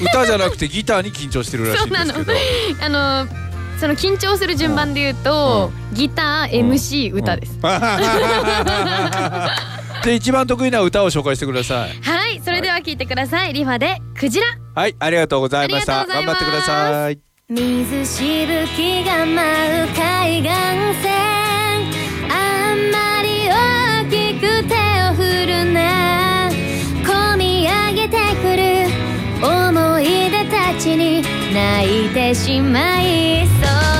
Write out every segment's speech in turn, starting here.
歌じゃなくてギターに緊張してるらしいんですけど。あのその緊張する順番で言うと、ギター MC、歌です、で一番得意な歌を紹介してください。はいそれでは聞いてください、リファでクジラ。はいありがとうございました。頑張ってください。水しぶきが舞う海岸線ちに泣いてしまいそう。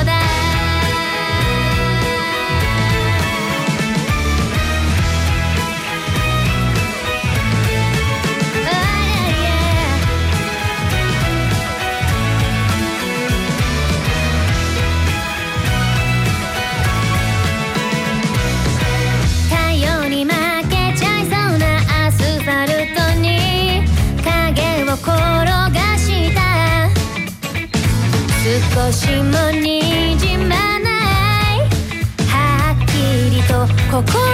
しもにじまない。はっきりと心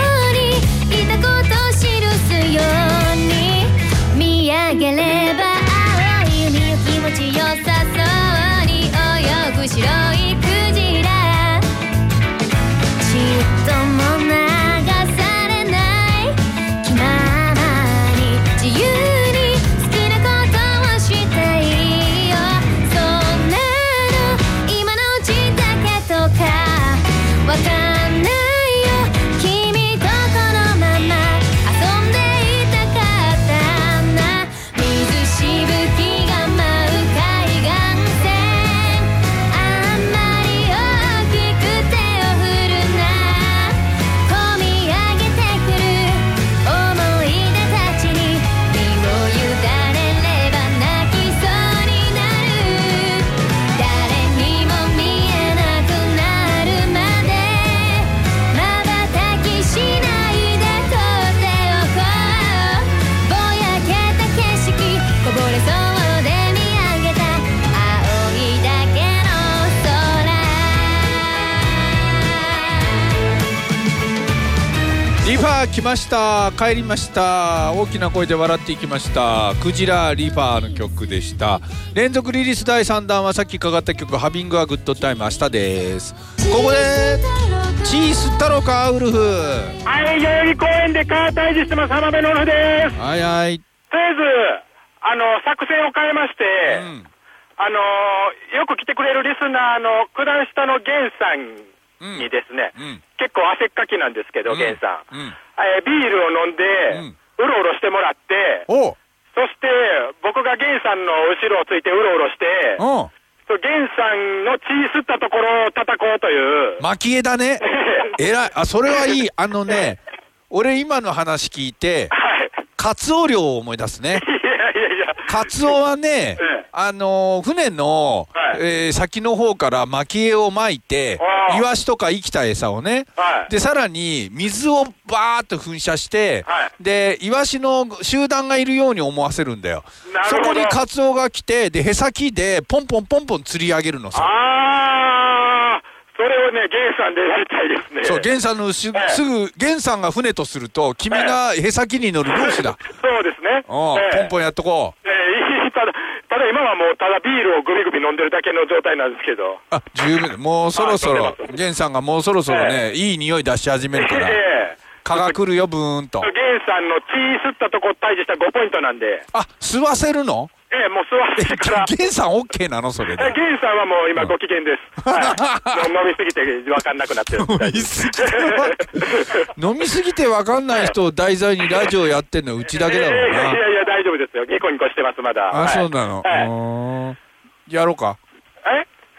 ました。帰りました。大きな声で笑っていきました。クジラリファーの曲でした。連続リリース第3弾はさっきかかった曲ハビングアグッドタイム明日です。ここでチース太郎かウルフ。はい、代々木公園でカー退治してます、浜辺のるです。はいはい。とりあえず、あの、作戦を変えまして、うん。あの、よく来てくれるリスナーの九段下の源さんにですね、うん。結構汗っかきなんですけど、源さん。うん。えービールを飲んで、うん。うろうろしてもらって、そして僕が源さんの後ろをついてうろうろして、源さんの血吸ったところを叩こうという。蒔絵だね。えらい。あそれはいい。あのね 俺今の話聞いてはい。カツオ漁を思い出すね。カツオはねええ、あのー船の、はいえー先の方から蒔絵を巻いてイワシとか生きた餌をね、はい。で、さらに水をバーッと噴射して、はいで、イワシの集団がいるように思わせるんだよ。そこにカツオが来て、で、へさきでポンポンポンポン釣り上げるのさ。あー、それをね、ゲンさんでやりたいですね。そう、ゲンさんのすぐ、ええすぐ、ゲンさんが船とすると、君がへさきに乗る漁師だ。そうですね。うん、ええポンポンやっとこう。えただ、ただ今はもうただビールをグビグビ飲んでるだけの状態なんですけど。あ、十分。もうそろそろ。あそうで、す。ゲンさんがもうそろそろね、いい匂い出し始めるから、え蚊が来るよ、ブーンと。え。ゲンさんの血吸ったとこ退治した5ポイントなんで、あ、吸わせるの？ええもう吸わえ、せてから。ゲンさん OK なのそれで？えゲンさんはもう今ご機嫌です。はい、飲みすぎて分かんなくなってる飲みすぎてわ飲みすぎてわかんない人を題材にラジオやってんのうちだけだろういやいな。やいや、大丈夫ですよ。ニコニコしてます、まだ。あ、はいそうなの。うはいやろうか。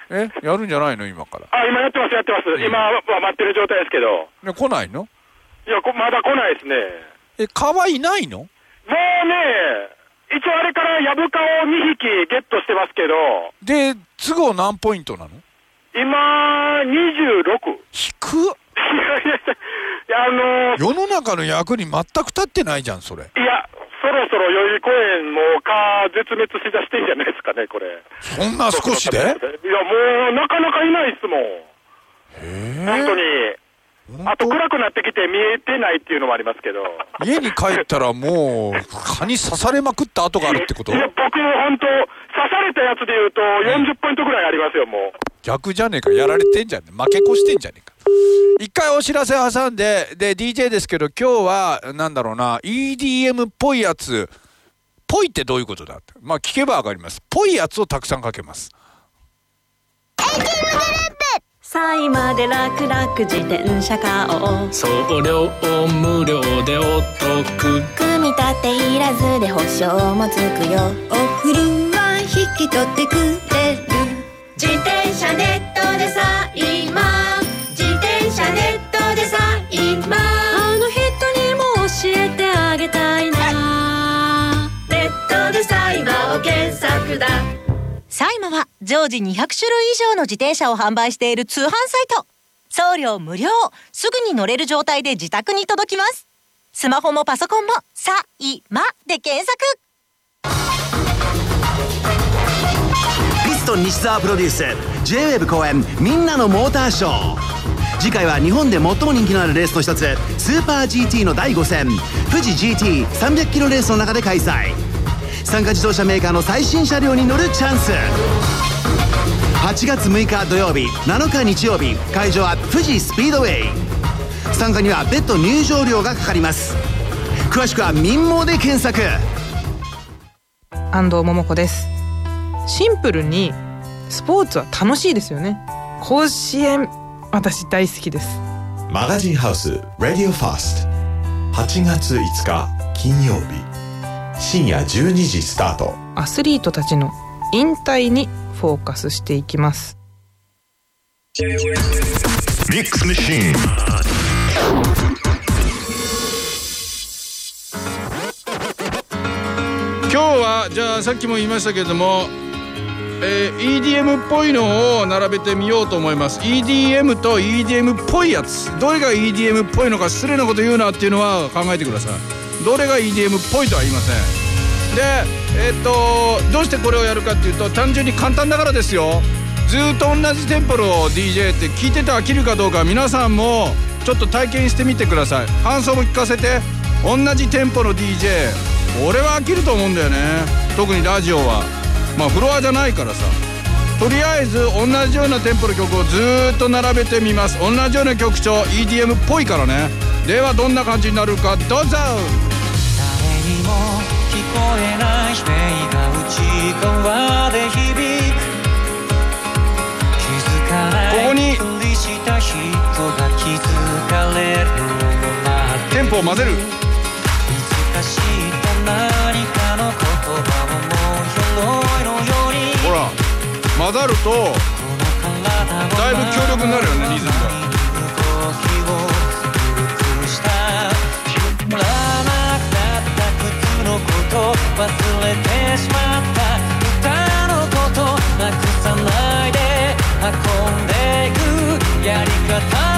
え？え？やるんじゃないの？今から。あ、今やってます、やってます。今は待ってる状態ですけど。ね、来ないの？いや、こまだ来ないですね。え、蚊はいないの？もうね、一応あれからヤブカを2匹ゲットしてますけど、で、都合何ポイントなの？今、26。引くいやいやいや、あのー世の中の役に全く立ってないじゃん、それ。いや、そろそろ代々木公園も蚊絶滅しだしてんじゃないですかね、これ。そんな少しで？いや、もうなかなかいないっすもん。へ本当に。え。あと暗くなってきて見えてないっていうのもありますけど。家に帰ったらもう、蚊に刺されまくった跡があるってこと？いや、僕も本当、られたやつで言うと、40ポイントぐらいありますよ、もう。逆じゃねえかやられてんじゃねえ負け越してんじゃねえか。一回お知らせ挟んでで DJ ですけど今日はなんだろうな EDM っぽいやつ。ぽいってどういうことだって。まあ聞けばわかります。ぽいやつをたくさんかけますサイまで楽々自転車買おう。送料無料でお得。組み立ていらずで保証もつくよ。お風呂は引き取ってくれる。自転車ネットでさ今常時200種類以上の自転車を販売している通販サイト。送料無料。すぐに乗れる状態で自宅に届きます。スマホもパソコンもサイマで検索。ピストン西澤プロデュース J-WAVE 公演みんなのモーターショー次回は日本で最も人気のあるレースの一つスーパー GT の第5戦富士 GT300 キロレースの中で開催参加自動車メーカーの最新車両に乗るチャンス8月6日土曜日7日日曜日会場は富士スピードウェイ。参加には別途入場料がかかります。詳しくは民網で検索。安藤桃子です。シンプルにスポーツは楽しいですよね。甲子園私大好きです。マガジンハウス Radio Fast 8月5日金曜日。深夜12時スタート。アスリートたちの引退にフォーカスしていきます。ミックスマシーン今日はじゃあさっきも言いましたけれども、えー EDM っぽいのを並べてみようと思います。EDM と EDM っぽいやつ。どれが EDM っぽいのか失礼なこと言うなっていうのは考えてください。どれが EDM っぽいとは言いません。でえっとどうしてこれをやるかっていうと単純に簡単だからですよ。ずっと同じテンポの DJ って聞いてて飽きるかどうか皆さんもちょっと体験してみてください。感想も聞かせて。同じテンポの DJ 俺は飽きると思うんだよね。特にラジオは。まあフロアじゃないからさ。とりあえず同じようなテンポの曲をずっと並べてみます。同じような曲調 EDM っぽいからね。ではどんな感じになるかどうぞ。えない悲鳴が内側で響く気づかないここに。ふりした人が気づかれるの待ってテンポを混ぜる。いつか知った何かの言葉をもう鎧のように。ほら混ざるとだいぶ強力になるよねリズムがやり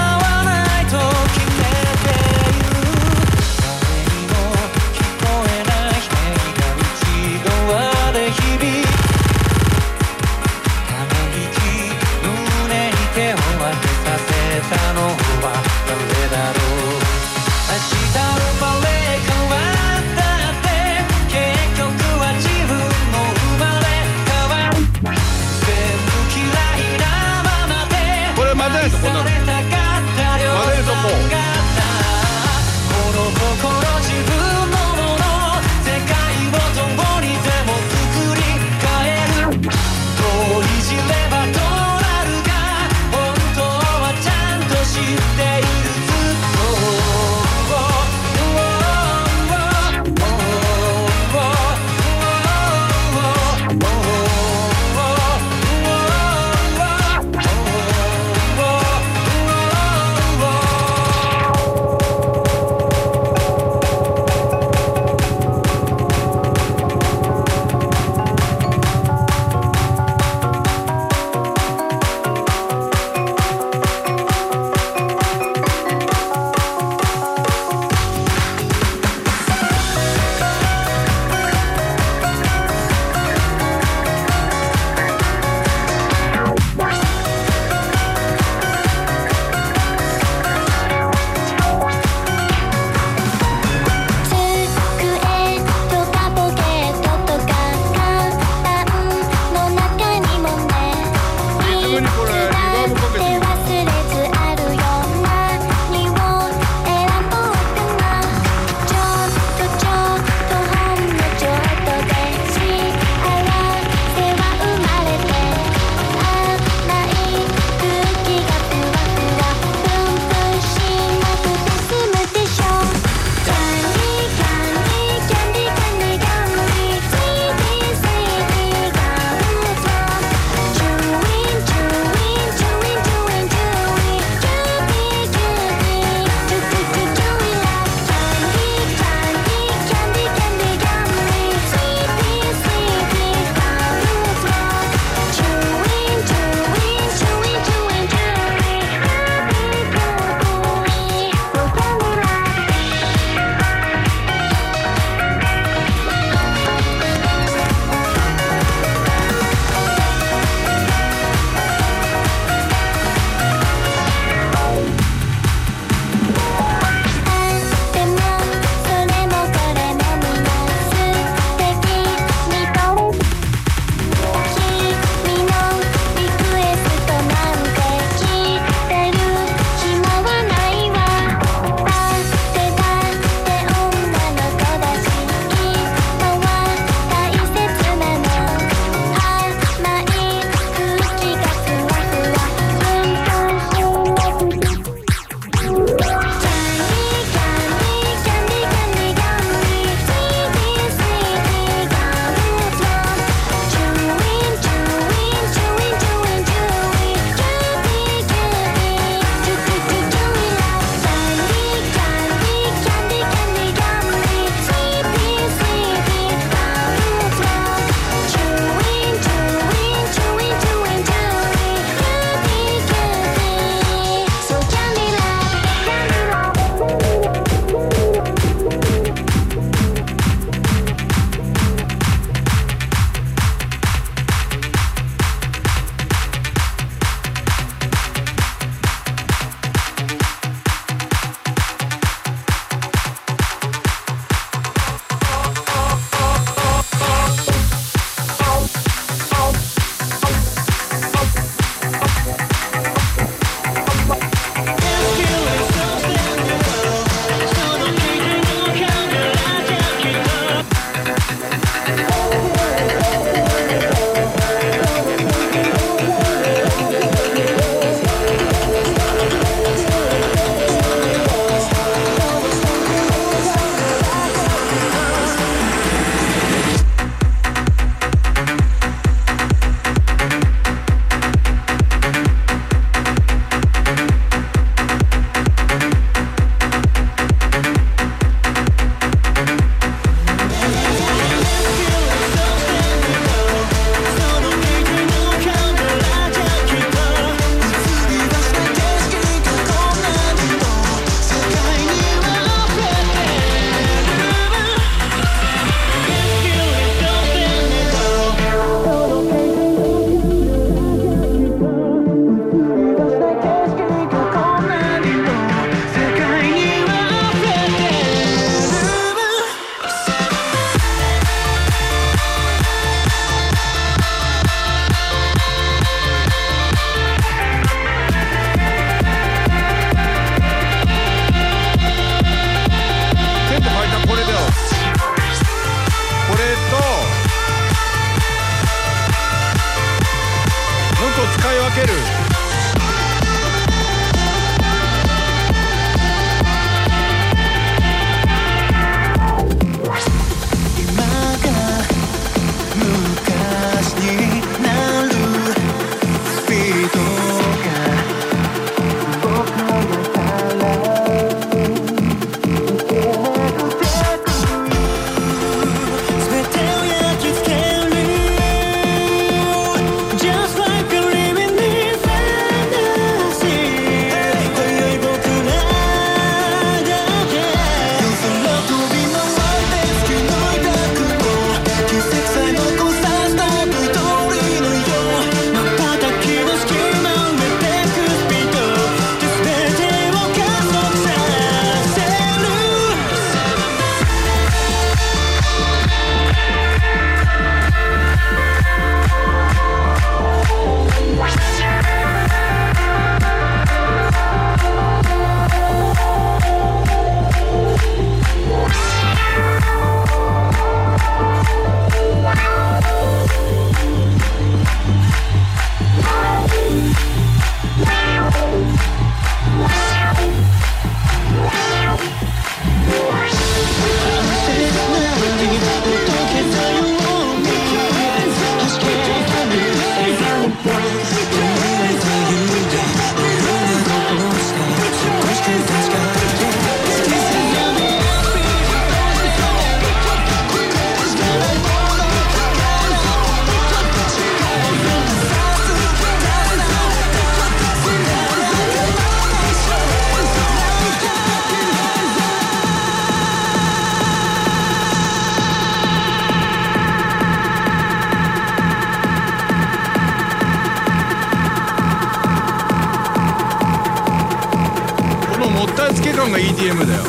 ろんが EDM だよ。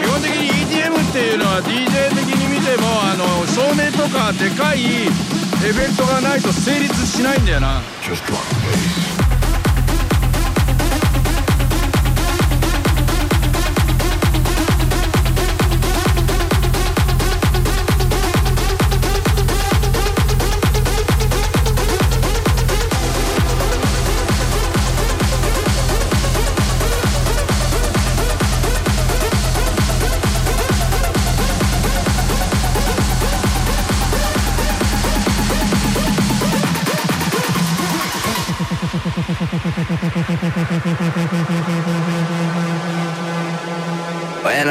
基本的に EDM っていうのは DJ 的に見てもあの照明とかでかいエフェクトがないと成立しないんだよな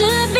should be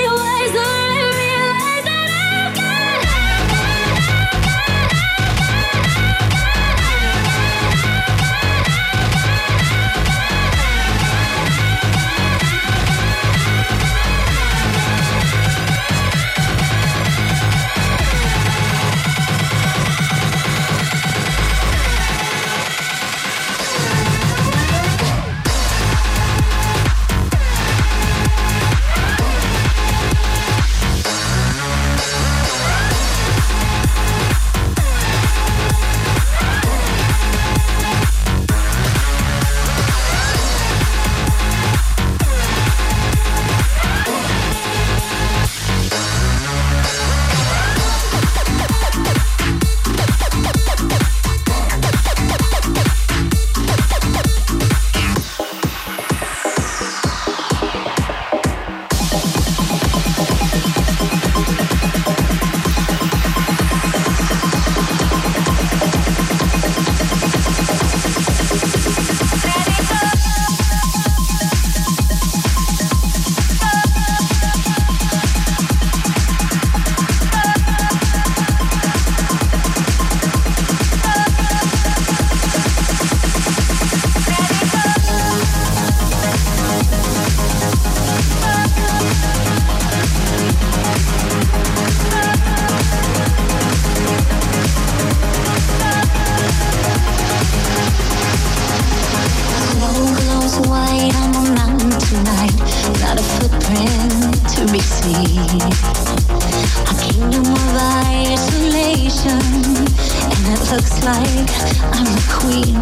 looks like I'm the queen.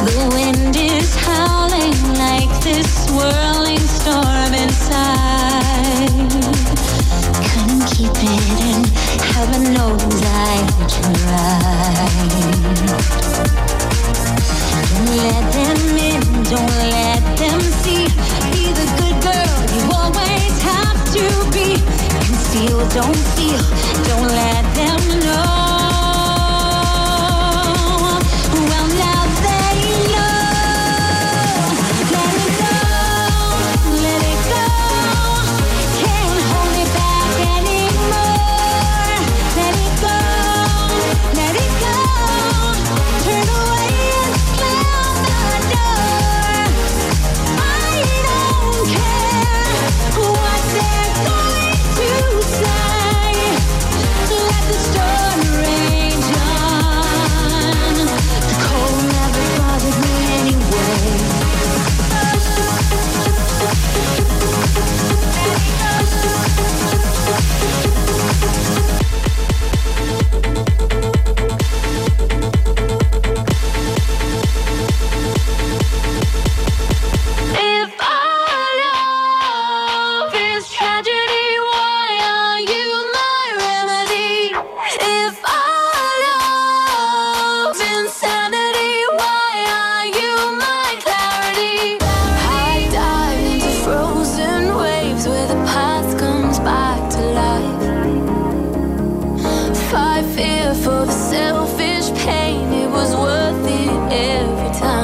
The wind is howling like this swirling storm inside. Couldn't keep it in, heaven knows I tried. Don't let them in, don't let them see. Be the good girl you always to be. Conceal, don't feel, don't let them know. fight fear for the selfish pain. It was worth it every time.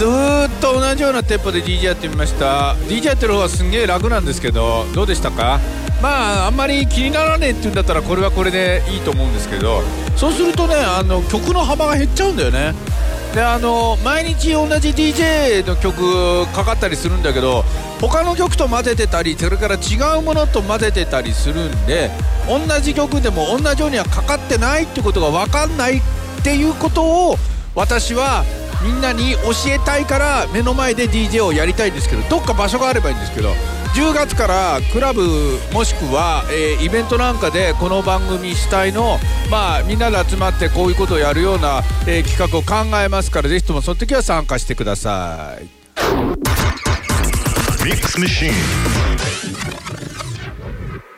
ずっと同じようなテンポで DJ やってみました。DJ やってる方はすんげえ楽なんですけどどうでしたか？まああんまり気にならねえって言うんだったらこれはこれでいいと思うんですけどそうするとねあの曲の幅が減っちゃうんだよね。であの毎日同じ DJ の曲かかったりするんだけど他の曲と混ぜてたりそれから違うものと混ぜてたりするんで同じ曲でも同じようにはかかってないってことが分かんないっていうことを私はみんなに教えたいから目の前で DJ をやりたいんですけどどっか場所があればいいんですけど10月からクラブもしくは、えーイベントなんかでこの番組主体のまあみんなで集まってこういうことをやるような、えー企画を考えますからぜひともその時は参加してください。ミックスマシーン